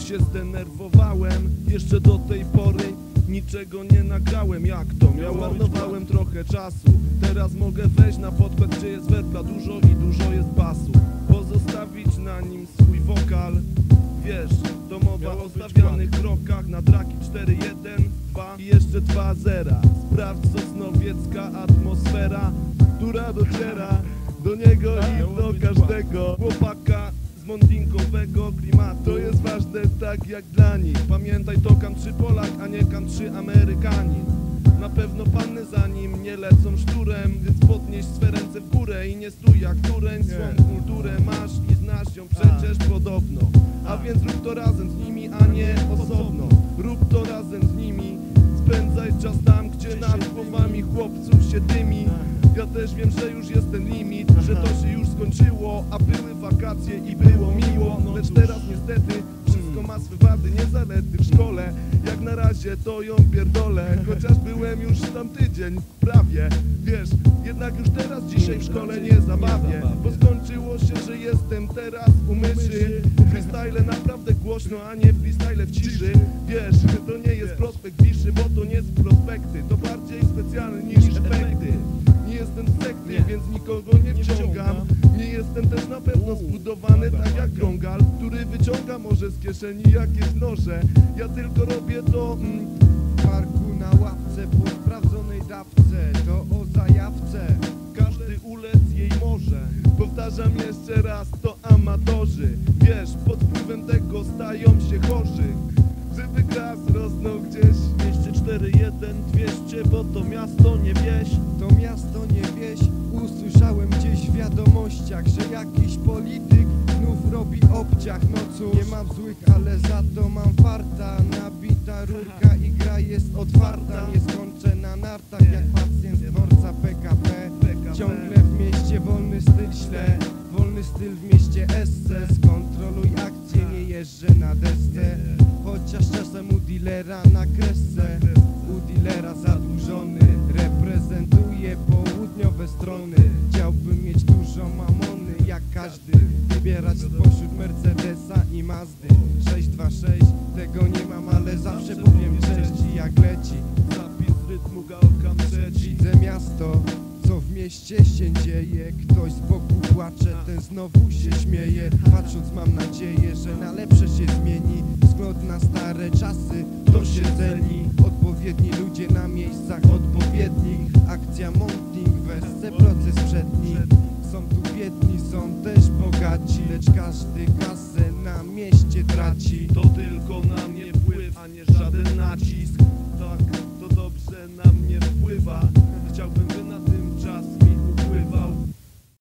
się zdenerwowałem. Jeszcze do tej pory niczego nie nagrałem. Jak to? Miałam trochę czasu. Teraz mogę wejść na podkład, gdzie jest werbla dużo i dużo jest basu. Pozostawić na nim swój wokal. Wiesz, to mowa o stawianych krokach na traki 4, 1, 2 i jeszcze 2 zera. Sprawdź sosnowiecka atmosfera, która dociera do niego i do każdego. chłopaka z mondinkowego klimatu. To jest ważne tak jak dla nich. Pamiętaj to country Polak, a nie country Amerykanin. Na pewno panny za nim nie lecą szturem Więc podnieś swe ręce w górę i nie stój jak tureń. Swą kulturę masz i znasz ją przecież podobno. A więc rób to razem z nimi, a nie osobno. Rób to razem z nimi. Spędzaj czas tam, gdzie nad głowami chłopców się dymi. Ja też wiem, że już jest ten limit Że to się już skończyło A były wakacje i było miło Lecz teraz niestety wszystko ma swe wady, nie zalety w szkole. Jak na razie to ją pierdolę Chociaż byłem już tam tydzień, prawie. Wiesz, jednak już teraz dzisiaj w szkole nie zabawię Bo skończyło się, że jestem teraz u myszy. Freestyle naprawdę głośno, a nie freestyle w ciszy. Wiesz, sekty, więc nikogo nie wciągam. Nie jestem też na pewno zbudowany tak jak Grongal Który wyciąga może z kieszeni jakieś noże. Ja tylko robię to mm, W parku na ławce po sprawdzonej dawce. To o zajawce. Każdy ulec jej może Powtarzam jeszcze raz, to amatorzy. Wiesz, pod wpływem tego stają się chorzy. Żeby gras rosnął gdzieś 204, 1, 200, bo to miasto nie wieś. To miasto nie wieś. Usłyszałem gdzieś w wiadomościach Że jakiś polityk znów robi obciach. No cóż, nie mam złych, ale za to mam farta. Nabita rurka i gra jest otwarta. Nie skończę na nartach jak pacjent z dworca PKP Ciągle w mieście wolny styl ślę Wolny styl w mieście SC Skontroluj akcję, nie jeżdżę na desce. Chociaż czasem u dealera na strony. Chciałbym mieć dużo mamony Jak każdy. Wybierać spośród Mercedesa i Mazdy. 626 Tego nie mam, ale zawsze powiem cześć jak leci Zapis rytmu gałka trzeci. Widzę miasto, co w mieście się dzieje. Ktoś z boku płacze, ten znowu się śmieje. Patrząc mam nadzieję, że na lepsze się zmieni. Wzgląd na stare czasy, to się ceni Odpowiedni ludzie na miejscach odpowiednich. Akcja mounting, wesce proces przedni. Są tu biedni, są też bogaci Lecz każdy kasę na mieście traci